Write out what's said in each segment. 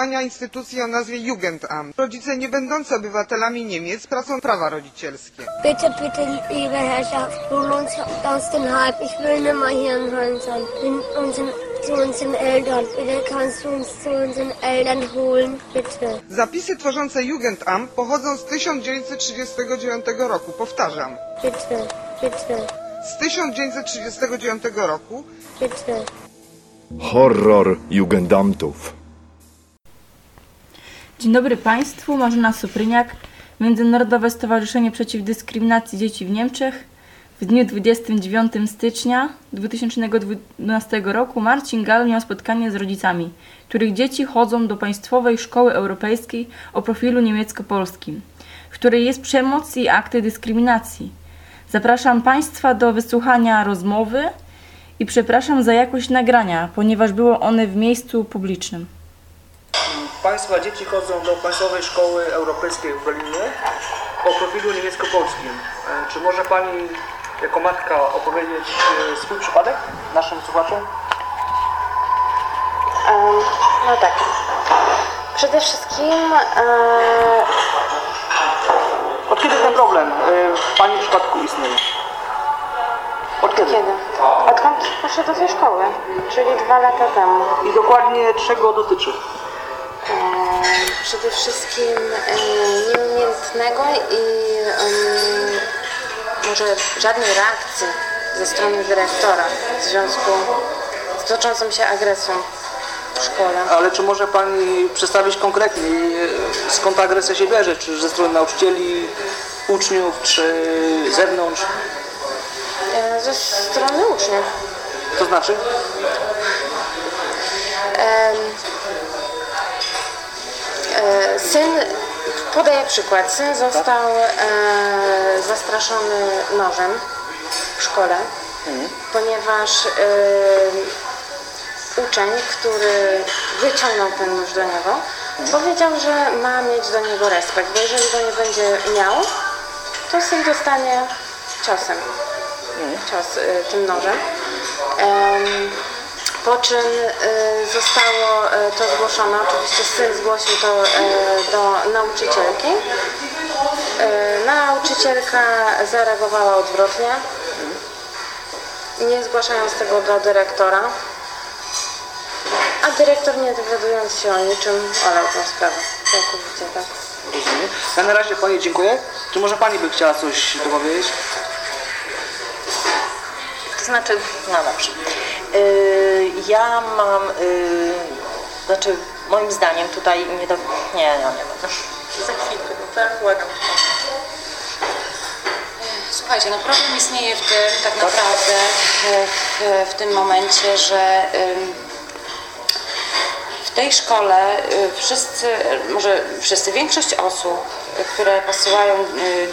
działania instytucji o nazwie Jugendamt. Rodzice nie będący obywatelami Niemiec tracą prawa rodzicielskie. Bitte, bitte, liebe Herrschaft, hol uns aus dem Hype. Ich will nicht mehr hier in Holland sein. Zu unseren Eltern. Bitte kannst du uns zu unseren Eltern holen, bitte. Zapisy tworzące Jugendamt pochodzą z 1939 roku. Powtarzam, Bitte, bitte, z 1939 roku bitte. Horror Jugendamtów. Dzień dobry Państwu, Marzena Supryniak, Międzynarodowe Stowarzyszenie Przeciw Dyskryminacji Dzieci w Niemczech. W dniu 29 stycznia 2012 roku Marcin Gal miał spotkanie z rodzicami, których dzieci chodzą do Państwowej Szkoły Europejskiej o profilu niemiecko-polskim, w której jest przemoc i akty dyskryminacji. Zapraszam Państwa do wysłuchania rozmowy i przepraszam za jakość nagrania, ponieważ było one w miejscu publicznym. Państwa dzieci chodzą do Państwowej Szkoły Europejskiej w Berlinie o profilu niemiecko-polskim. E, Czy może Pani jako matka opowiedzieć e, swój przypadek naszym słuchaczom? No tak. Przede wszystkim e, Od kiedy ten problem w Pani przypadku istnieje? Od kiedy? kiedy? Odkąd poszedł do tej szkoły, czyli dwa lata temu. I dokładnie czego dotyczy? Przede wszystkim nieumiejętnego i może żadnej reakcji ze strony dyrektora w związku z toczącą się agresją w szkole. Ale czy może Pani przedstawić konkretniej, e, skąd ta agresja się bierze? Czy ze strony nauczycieli, uczniów, czy zewnątrz? E, Ze strony uczniów. To znaczy? E, Syn, podaję przykład, syn został e, zastraszony nożem w szkole, ponieważ e, uczeń, który wyciągnął ten nóż do niego, powiedział, że ma mieć do niego respekt, bo jeżeli go nie będzie miał, to syn dostanie ciosem, cios e, tym nożem. Po czym y, zostało y, to zgłoszone, oczywiście syn zgłosił to y, do nauczycielki. Nauczycielka zareagowała odwrotnie, nie zgłaszając tego do dyrektora. A dyrektor nie dowiadując się o niczym olał tę sprawę. Całkowicie tak. Rozumiem. Ja na razie Pani dziękuję. Czy może Pani by chciała coś dopowiedzieć? To znaczy, no dobrze. Yy, ja mam, yy, znaczy moim zdaniem tutaj nie do... Nie, ja nie mam. Za chwilkę, tak? Błagam. Słuchajcie, no problem istnieje w tym tak naprawdę w, w tym momencie, że w tej szkole y, wszyscy, może wszyscy, większość osób, y, które posyłają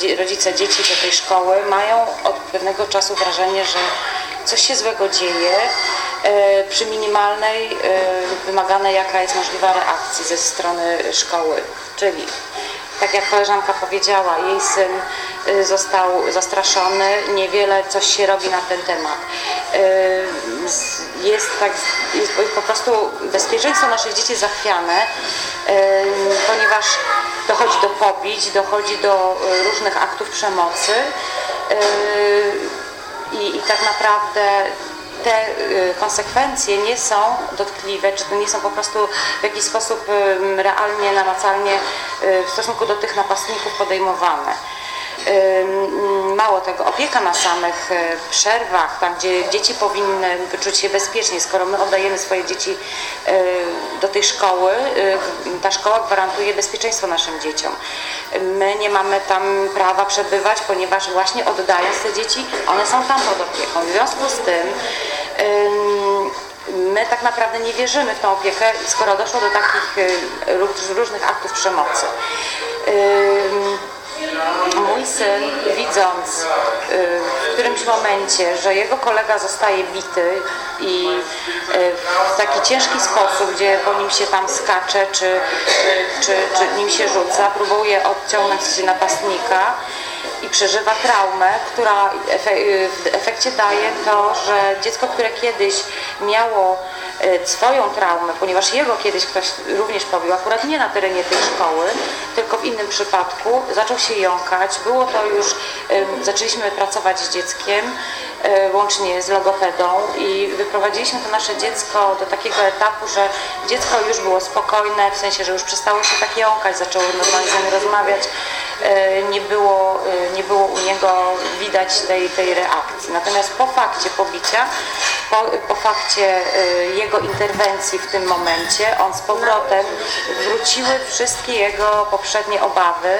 y, rodzice dzieci do tej szkoły, mają od pewnego czasu wrażenie, że coś się złego dzieje y, przy minimalnej, y, wymaganej jaka jest możliwa reakcji ze strony szkoły. Czyli tak jak koleżanka powiedziała, jej syn y, został zastraszony, niewiele coś się robi na ten temat. Jest, tak, jest po prostu bezpieczeństwo naszych dzieci zachwiane, ponieważ dochodzi do pobić, dochodzi do różnych aktów przemocy tak naprawdę te y, konsekwencje nie są dotkliwe, czy nie są po prostu w jakiś sposób realnie, namacalnie y, w stosunku do tych napastników podejmowane. Mało tego, opieka na samych y, przerwach, tam gdzie dzieci powinny czuć się bezpiecznie, skoro my oddajemy swoje dzieci y, do tej szkoły, y, ta szkoła gwarantuje bezpieczeństwo naszym dzieciom. My nie mamy tam prawa przebywać, ponieważ właśnie oddając te dzieci, one są tam pod opieką. W związku z tym ym, my tak naprawdę nie wierzymy w tą opiekę, skoro doszło do takich ró- różnych aktów przemocy. Syn, widząc y, w którymś momencie, że jego kolega zostaje bity i y, w taki ciężki sposób, gdzie po nim się tam skacze, czy, y, czy, czy nim się rzuca, próbuje odciągnąć napastnika, i przeżywa traumę, która efe- w efekcie daje to, że dziecko, które kiedyś miało e, swoją traumę, ponieważ jego kiedyś ktoś również pobił, akurat nie na terenie tej szkoły, tylko w innym przypadku, zaczął się jąkać. Było to już, zaczęliśmy pracować z dzieckiem, e, łącznie z logopedą i wyprowadziliśmy to nasze dziecko do takiego etapu, że dziecko już było spokojne, w sensie, że już przestało się tak jąkać, zaczęło normalnie z rozmawiać. E, Nie było, e, nie było u niego widać tej, tej reakcji. Natomiast po fakcie pobicia, po, po fakcie e, jego interwencji w tym momencie, on z powrotem wróciły wszystkie jego poprzednie obawy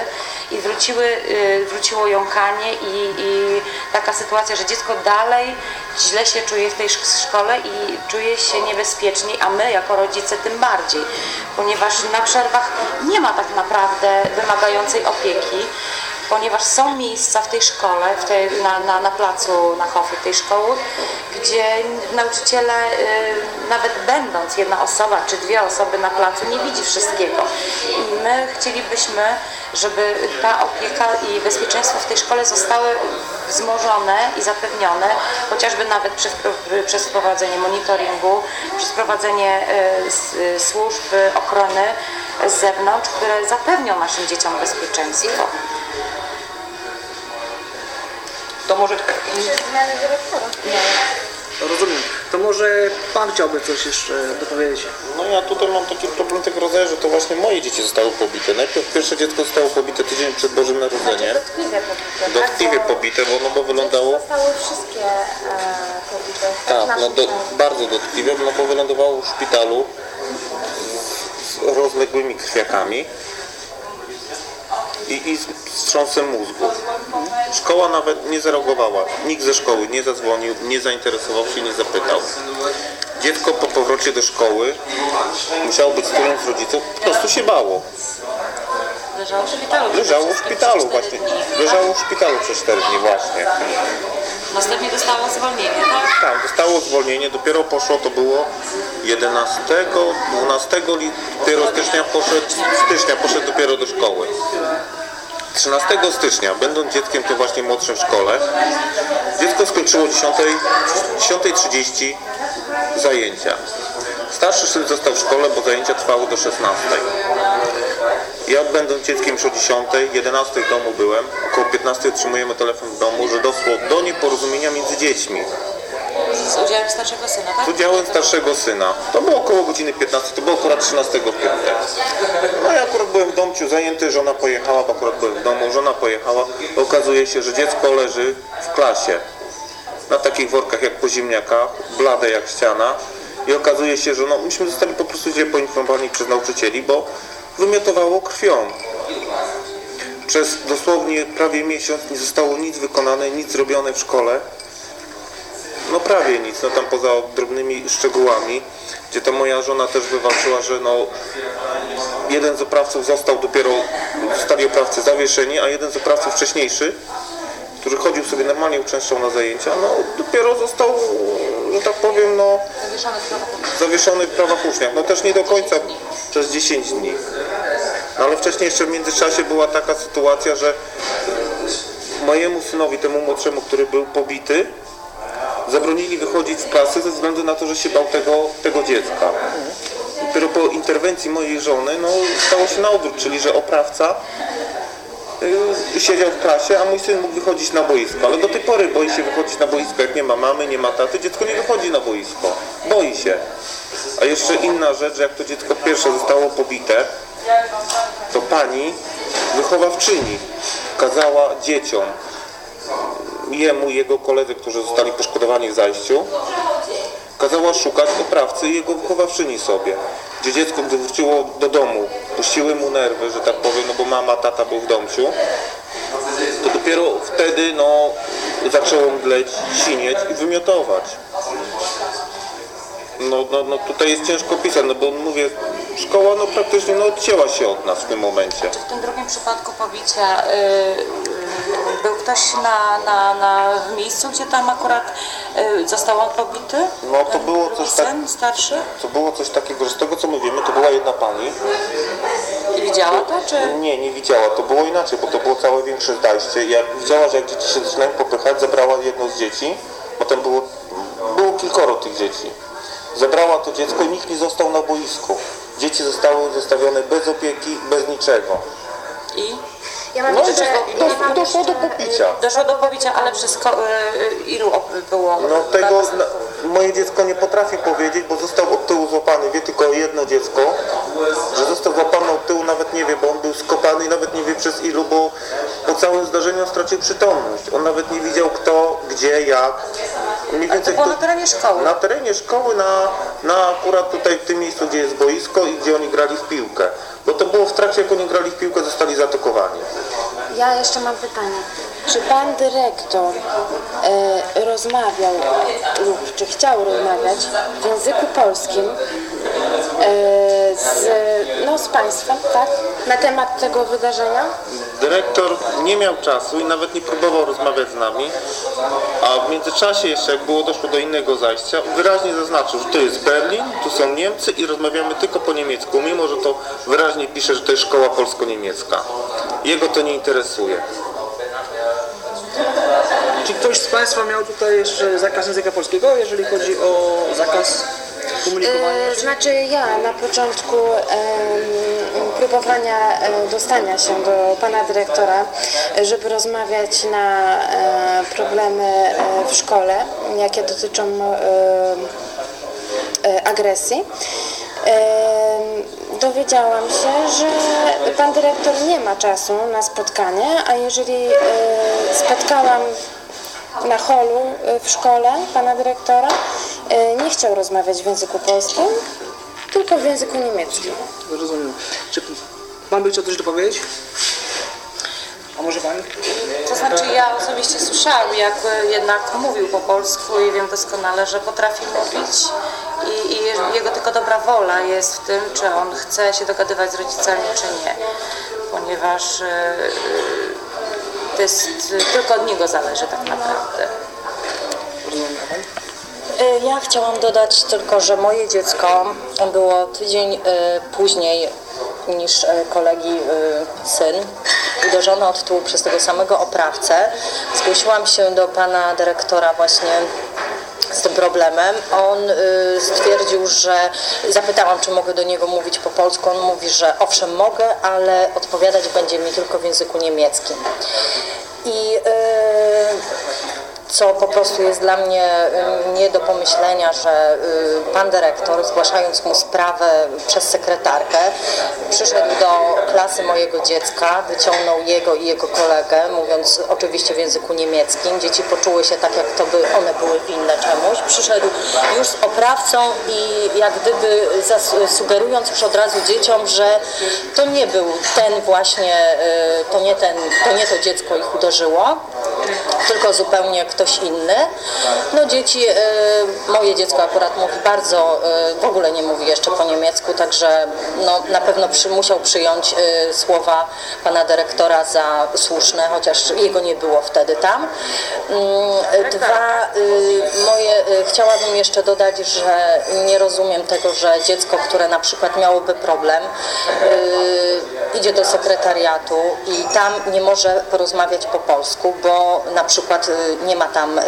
i wróciły, y, wróciło jąkanie i, i taka sytuacja, że dziecko dalej źle się czuje w tej szk- szkole i czuje się niebezpiecznie, a my jako rodzice tym bardziej, ponieważ na przerwach nie ma tak naprawdę wymagającej opieki, ponieważ są miejsca w tej szkole, w tej, na, na, na placu na Hofie tej szkoły, gdzie nauczyciele, y, nawet będąc jedna osoba czy dwie osoby na placu, nie widzi wszystkiego. I my chcielibyśmy, żeby ta opieka i bezpieczeństwo w tej szkole zostały wzmożone i zapewnione, chociażby nawet przez, przez wprowadzenie monitoringu, przez wprowadzenie y, y, służb ochrony z zewnątrz, które zapewnią naszym dzieciom bezpieczeństwo. To może... Rozumiem. To może Pan chciałby coś jeszcze dopowiedzieć? No ja tutaj mam taki problem tego rodzaju, że to właśnie moje dzieci zostały pobite. Najpierw pierwsze dziecko zostało pobite tydzień przed Bożym Narodzeniem. Dotkliwie pobite, Dotkliwie pobite, bo, no bo wylądało... Zostały wszystkie e, pobite. Tak, Nasze no do, bardzo dotkliwie, no bo wylądowało w szpitalu z rozległymi krwiakami i, i wstrząsem mózgu. Szkoła nawet nie zareagowała. Nikt ze szkoły nie zadzwonił, nie zainteresował się, nie zapytał. Dziecko po powrocie do szkoły musiało być z którymś z rodziców, po prostu się bało. Leżało w szpitalu. Leżało w szpitalu właśnie. Leżało w szpitalu przez 4 dni właśnie. Następnie dostało zwolnienie, tak? Tak, dostało zwolnienie, dopiero poszło, to było 11, 12 li- dopiero stycznia poszedł, stycznia poszedł dopiero do szkoły. 13 stycznia, będąc dzieckiem to właśnie młodszym w szkole, dziecko skończyło 10, 10.30 zajęcia. Starszy syn został w szkole, bo zajęcia trwały do 16. Ja będąc dzieckiem już o 10, 11 w domu byłem, około 15 otrzymujemy telefon w domu, że doszło do nieporozumienia między dziećmi. Z udziałem starszego syna, tak? Z udziałem starszego syna. To było około godziny 15, to było akurat 13 kwietnia. No ja akurat byłem w domciu zajęty, żona pojechała, bo akurat byłem w domu, żona pojechała. Okazuje się, że dziecko leży w klasie. Na takich workach jak po ziemniakach, blade jak ściana. I okazuje się, że no, myśmy zostali po prostu źle poinformowani przez nauczycieli, bo wymiotowało krwią. Przez dosłownie prawie miesiąc nie zostało nic wykonane, nic zrobione w szkole. No prawie nic, no tam poza drobnymi szczegółami, gdzie to moja żona też wywalczyła, że no jeden z oprawców został dopiero, zostali oprawcy zawieszeni, a jeden z oprawców wcześniejszy, który chodził sobie normalnie, uczęszczał na zajęcia, no dopiero został, że tak powiem, no zawieszony w prawach uczniach. No też nie do końca przez 10 dni. No ale wcześniej jeszcze w międzyczasie była taka sytuacja, że mojemu synowi, temu młodszemu, który był pobity, zabronili wychodzić z klasy ze względu na to, że się bał tego, tego dziecka. Dopiero po interwencji mojej żony no, stało się na odwrót, czyli że oprawca siedział w klasie, a mój syn mógł wychodzić na boisko. Ale do tej pory boi się wychodzić na boisko, jak nie ma mamy, nie ma taty, dziecko nie wychodzi na boisko. Boi się. A jeszcze inna rzecz, jak to dziecko pierwsze zostało pobite, to pani wychowawczyni kazała dzieciom jemu i jego koledzy, którzy zostali poszkodowani w zajściu, kazała szukać oprawcy i jego wychowawczyni sobie. Gdzie dziecko, gdy wróciło do domu, puściły mu nerwy, że tak powiem, no bo mama, tata był w domciu, to dopiero wtedy no, zaczęło mdleć, sinieć i wymiotować. No, no, no tutaj jest ciężko pisać, no bo mówię, szkoła no praktycznie no, odcięła się od nas w tym momencie. W tym drugim przypadku pobicia y, ktoś na, na, na miejscu, gdzie tam akurat y, został on pobity? No to było coś coś tak, syn starszy? to było coś takiego, że z tego co my wiemy, to była jedna pani. I widziała to, czy... Nie, nie widziała. To było inaczej, bo to było całe większe zdajście. Jak widziała, że jak dzieci się zaczynają popychać, zabrała jedno z dzieci, bo tam było, było kilkoro tych dzieci. Zabrała to dziecko i nikt nie został na boisku. Dzieci zostały zostawione bez opieki, bez niczego. I Ja mam No i jeszcze, dosz, ja mam doszło do jeszcze- popicia. doszło do pobicia, ale przez ko- y, ilu op- było? No tego na, moje dziecko nie potrafi powiedzieć, bo został od tyłu złapany. Wie tylko jedno dziecko, że został złapany od tyłu, nawet nie wie, bo on był skopany i nawet nie wie przez ilu, bo po całym zdarzeniu stracił przytomność. On nawet nie widział kto, gdzie, jak. Mniej To więcej było kto- na terenie szkoły. na terenie szkoły, na, na akurat tutaj w tym miejscu, gdzie jest boisko i gdzie oni grali w piłkę. Bo to było w trakcie, jak oni grali w piłkę, zostali zaatakowani. Ja jeszcze mam pytanie. Czy pan dyrektor e, rozmawiał lub czy chciał rozmawiać w języku polskim e, z, no, z państwem, tak? Na temat tego wydarzenia? Dyrektor nie miał czasu i nawet nie próbował rozmawiać z nami, a w międzyczasie jeszcze jak było doszło do innego zajścia, wyraźnie zaznaczył, że to jest Berlin, tu są Niemcy i rozmawiamy tylko po niemiecku, mimo że to wyraźnie pisze, że to jest szkoła polsko-niemiecka. Jego to nie interesuje. Czy ktoś z Państwa miał tutaj jeszcze zakaz języka polskiego, jeżeli chodzi o zakaz komunikowania? E, znaczy ja na początku próbowania e, dostania się do pana dyrektora, e, żeby rozmawiać na e, problemy e, w szkole, jakie dotyczą e, e, agresji. Em, Dowiedziałam się, że pan dyrektor nie ma czasu na spotkanie, a jeżeli e, spotkałam na holu e, w szkole pana dyrektora, e, nie chciał rozmawiać w języku polskim, tylko w języku niemieckim. Rozumiem. Czy Pan by chciał coś dopowiedzieć? A może Pani? To znaczy ja osobiście słyszałam, jak jednak mówił po polsku i wiem doskonale, że potrafi mówić i, i jego tylko dobra wola jest w tym, czy on chce się dogadywać z rodzicami, czy nie. Ponieważ e, e, to jest e, tylko od niego zależy tak naprawdę. Y, Ja chciałam dodać tylko, że moje dziecko było tydzień później niż kolegi syn, uderzone od tyłu przez tego samego oprawcę. Zgłosiłam się do pana dyrektora właśnie z tym problemem. On y, stwierdził, że zapytałam, czy mogę do niego mówić po polsku. On mówi, że owszem mogę, ale odpowiadać będzie mi tylko w języku niemieckim. I y, co po prostu jest dla mnie y, nie do pomyślenia, że y, pan dyrektor, zgłaszając mu sprawę przez sekretarkę, przyszedł do klasy mojego dziecka, wyciągnął jego i jego kolegę, mówiąc oczywiście w języku niemieckim. Dzieci poczuły się tak, jak to by one były winne czemuś. Przyszedł już z oprawcą i jak gdyby sugerując już od razu dzieciom, że to nie był ten właśnie, y, to nie, ten, to nie to dziecko ich uderzyło, tylko zupełnie ktoś inny. No dzieci, y, moje dziecko akurat mówi bardzo, y, w ogóle nie mówi jeszcze po niemiecku, także no, na pewno przy, musiał przyjąć y, słowa pana dyrektora za słuszne, chociaż jego nie było wtedy tam. Mm, Dwa, y, moje, chciałabym jeszcze dodać, że nie rozumiem tego, że dziecko, które na przykład miałoby problem, idzie do sekretariatu i tam nie może porozmawiać po polsku, bo na przykład y, nie ma tam y,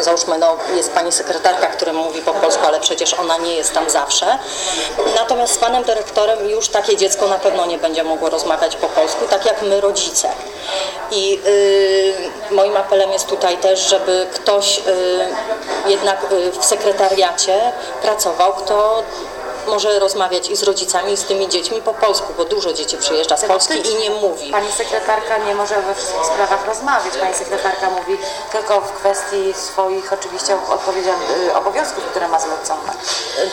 załóżmy, no, jest pani sekretarka, która mówi po polsku, ale przecież ona nie jest tam zawsze. Natomiast z panem dyrektorem już takie dziecko na pewno nie będzie mogło rozmawiać po polsku, tak jak my rodzice. I y, moim apelem jest tutaj też, żeby ktoś y, jednak y, w sekretariacie pracował, kto może rozmawiać i z rodzicami, i z tymi dziećmi po polsku, bo dużo dzieci przyjeżdża z Polski i nie mówi. Pani sekretarka nie może we wszystkich sprawach rozmawiać. Pani sekretarka mówi tylko w kwestii swoich oczywiście y, obowiązków, które ma zlecone.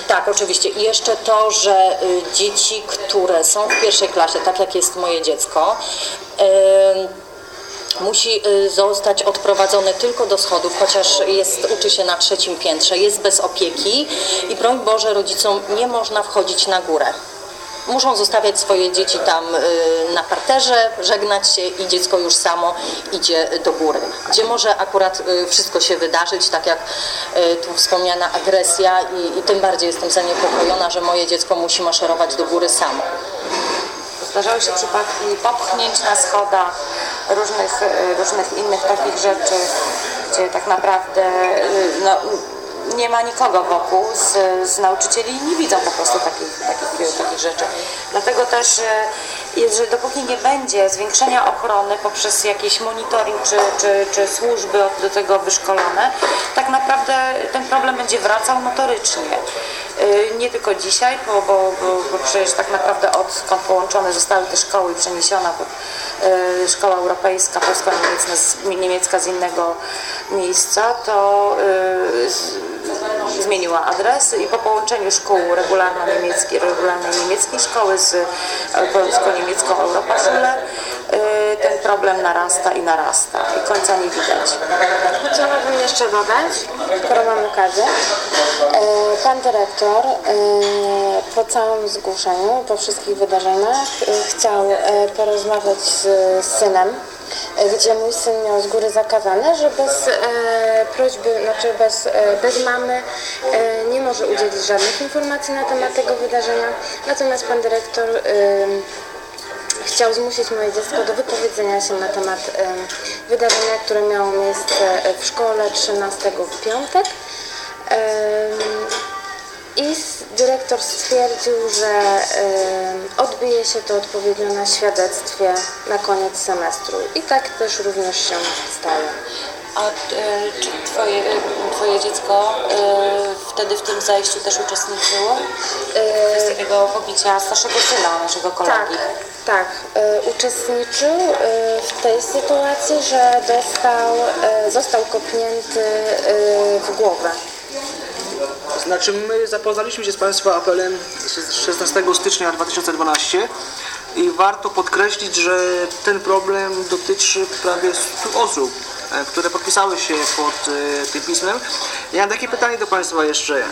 Tak, oczywiście. I jeszcze to, że y, dzieci, które są w pierwszej klasie, tak jak jest moje dziecko, musi y, zostać odprowadzony tylko do schodów, chociaż jest, uczy się na trzecim piętrze, jest bez opieki i broń Boże rodzicom nie można wchodzić na górę. muszą zostawiać swoje dzieci tam y, na parterze, żegnać się i dziecko już samo idzie do góry, gdzie może akurat y, wszystko się wydarzyć, tak jak tu wspomniana agresja i, i tym bardziej jestem zaniepokojona, że moje dziecko musi maszerować do góry samo. Zdarzały się przypadki popchnięć na schodach, różnych, e, różnych innych takich rzeczy, gdzie tak naprawdę e, no, nie ma nikogo wokół z, z nauczycieli i nie widzą po prostu takich, takich, takich rzeczy. Dlatego też e, jest, że dopóki nie będzie zwiększenia ochrony poprzez jakiś monitoring czy, czy, czy służby do tego wyszkolone, tak naprawdę ten problem będzie wracał notorycznie. Y, Nie tylko dzisiaj, bo, bo, bo, przecież tak naprawdę odkąd połączone zostały te szkoły i przeniesiona pod, y, szkoła europejska, polsko-niemiecka z, niemiecka z innego miejsca, to y, zmieniła adres i po połączeniu szkół regularno-niemieckiej, regularnej niemieckiej szkoły z e, polsko-niemiecką Europaschule y, ten problem narasta i narasta i końca nie widać. Chciałabym jeszcze dodać, skoro mamy okazję. E, Pan dyrektor e, po całym zgłoszeniu, po wszystkich wydarzeniach e, chciał e, porozmawiać z, synem, e, gdzie mój syn miał z góry zakazane, że bez e, prośby, znaczy bez, e, bez mamy e, nie może udzielić żadnych informacji na temat tego wydarzenia. Natomiast pan dyrektor e, chciał zmusić moje dziecko do wypowiedzenia się na temat em, wydarzenia, które miało miejsce w szkole 13 w piątek. Em, I dyrektor stwierdził, że odbije się to odpowiednio na świadectwie na koniec semestru. I tak też również się stało. A e, czy twoje, e, twoje dziecko e, wtedy w tym zajściu też uczestniczyło? Kwestii tego pobicia starszego syna naszego Tak, kolegi. tak. E, uczestniczył w tej sytuacji, że dostał, został kopnięty w głowę. Znaczy my zapoznaliśmy się z Państwa apelem z 16 stycznia 2012 i warto podkreślić, że ten problem dotyczy prawie 100 osób, e, które podpisały się pod e, tym pismem. Ja mam takie pytanie do Państwa jeszcze. E,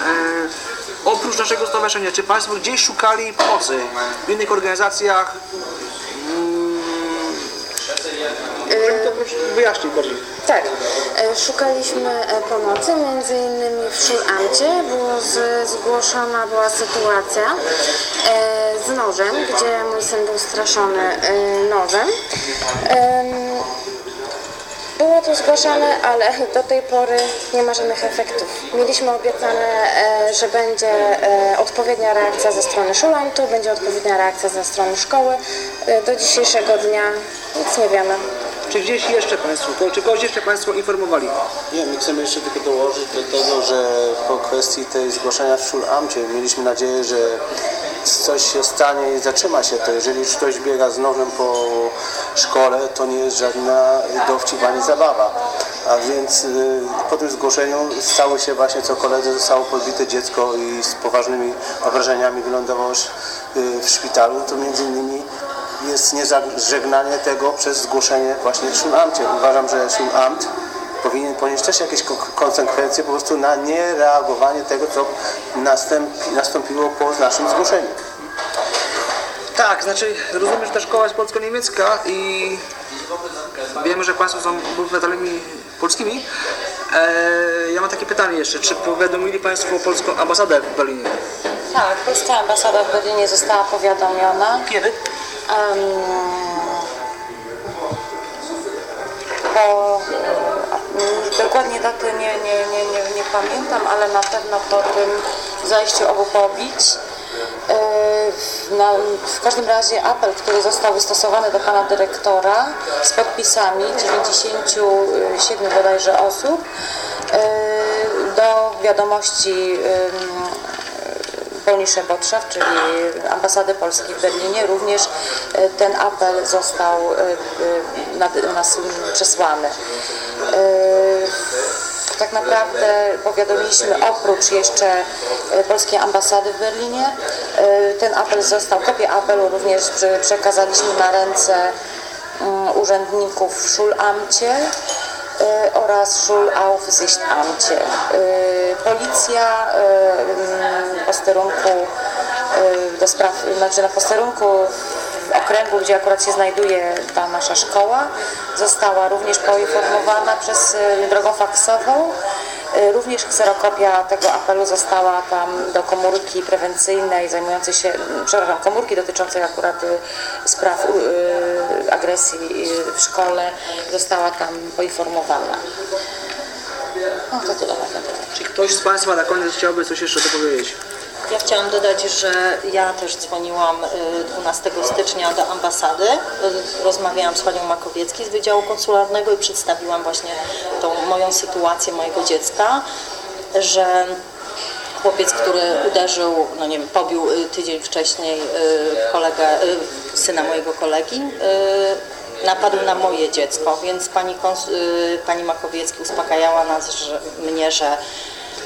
Oprócz naszego stowarzyszenia, czy Państwo gdzieś szukali pomocy w innych organizacjach? To proszę wyjaśnić bardziej. Tak, e, szukaliśmy e, pomocy, między innymi w Szulamcie było z, zgłoszona była sytuacja e, z nożem, gdzie mój syn był straszony nożem. Em, Było to zgłaszane, ale do tej pory nie ma żadnych efektów. Mieliśmy obiecane, że będzie odpowiednia reakcja ze strony Szulamtu, będzie odpowiednia reakcja ze strony szkoły. Do dzisiejszego dnia nic nie wiemy. Czy gdzieś jeszcze Państwo, czy kogoś jeszcze Państwo informowali? Nie, my chcemy jeszcze tylko dołożyć do tego, że po kwestii tej zgłoszenia w Szulamcie mieliśmy nadzieję, że coś się stanie i zatrzyma się to. Jeżeli ktoś biega z nożem po szkole, to nie jest żadna dowcip ani zabawa. A więc y, po tym zgłoszeniu stało się właśnie co koledze, zostało podbite dziecko i z poważnymi obrażeniami wylądowało y, w szpitalu. To między innymi jest niezażegnanie tego przez zgłoszenie właśnie w Szulamcie. Uważam, że Szulamt powinien ponieść też jakieś ko- konsekwencje po prostu na niereagowanie tego, co następ, nastąpiło po naszym zgłoszeniu. Tak, znaczy rozumiem, że ta szkoła jest polsko-niemiecka i wiemy, że Państwo są obywatelami polskimi. E, ja mam takie pytanie jeszcze, czy powiadomili Państwo polską ambasadę w Berlinie? Tak, polska ambasada w Berlinie została powiadomiona. Kiedy? Po, dokładnie daty nie, nie, nie, nie, nie pamiętam, ale na pewno po tym zajściu obu pobić. Na, w każdym razie apel, który został wystosowany do pana dyrektora z podpisami 97 bodajże osób do wiadomości em, Polnische Botschaft, czyli ambasady Polski w Berlinie, również e, ten apel został e, e, nas przesłany. Tak naprawdę powiadomiliśmy oprócz jeszcze polskiej ambasady w Berlinie. Ten apel został, kopię apelu również prze- przekazaliśmy na ręce mm, urzędników w Schulamcie oraz Schulaufsichtamcie. Policja posterunku y, do spraw, znaczy na posterunku w okręgu, gdzie akurat się znajduje ta nasza szkoła, została również poinformowana przez y, drogą faksową. Y, Również kserokopia tego apelu została tam do komórki prewencyjnej zajmującej się, przepraszam, komórki dotyczącej akurat spraw agresji w szkole została tam poinformowana. No to tyle na ten temat. Czy ktoś z Państwa na koniec chciałby coś jeszcze dopowiedzieć? Ja chciałam dodać, że ja też dzwoniłam y, 12 stycznia do ambasady. Y, Rozmawiałam z panią Makowiecki z Wydziału Konsularnego i przedstawiłam właśnie tą moją sytuację mojego dziecka, że chłopiec, który uderzył, no nie wiem, pobił y, tydzień wcześniej y, kolegę, y, syna mojego kolegi, y, napadł na moje dziecko, więc pani, y, pani Makowiecki uspokajała nas, że, mnie, że,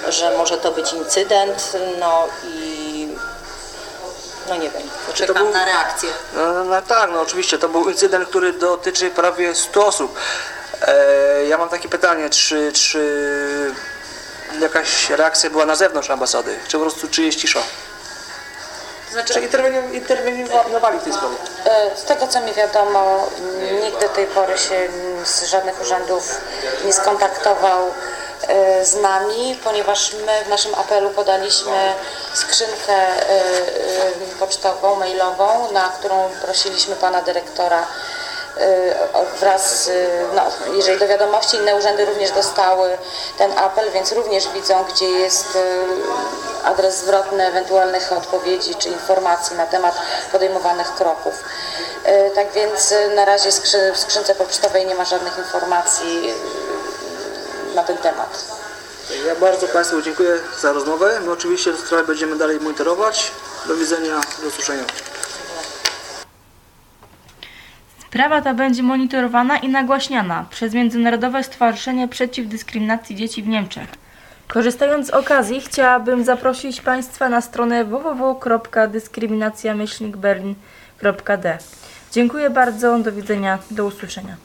że może to być incydent, no i no nie wiem, czekam był- na reakcję. No, no tak, no oczywiście, to był incydent, który dotyczy prawie 100 osób. E, ja mam takie pytanie, czy, czy jakaś reakcja była na zewnątrz ambasady, czy po prostu czy jest cisza? Znaczy, Czy interweniowali w tej sprawie? E, Z tego co mi wiadomo, nikt do tej pory się z żadnych urzędów nie skontaktował z nami, ponieważ my w naszym apelu podaliśmy skrzynkę e, e, pocztową, mailową, na którą prosiliśmy pana dyrektora e, wraz, z, no, jeżeli do wiadomości inne urzędy również dostały ten apel, więc również widzą, gdzie jest e, adres zwrotny ewentualnych odpowiedzi czy informacji na temat podejmowanych kroków. E, Tak więc e, na razie w skrzy- w skrzynce pocztowej nie ma żadnych informacji e, na ten temat. Ja bardzo Państwu dziękuję za rozmowę. My oczywiście tę sprawę będziemy dalej monitorować. Do widzenia, do usłyszenia. Sprawa ta będzie monitorowana i nagłaśniana przez Międzynarodowe Stowarzyszenie Przeciw Dyskryminacji Dzieci w Niemczech. Korzystając z okazji, chciałabym zaprosić Państwa na stronę www.dyskryminacjamyślnikberlin.d. Dziękuję bardzo, do widzenia, do usłyszenia.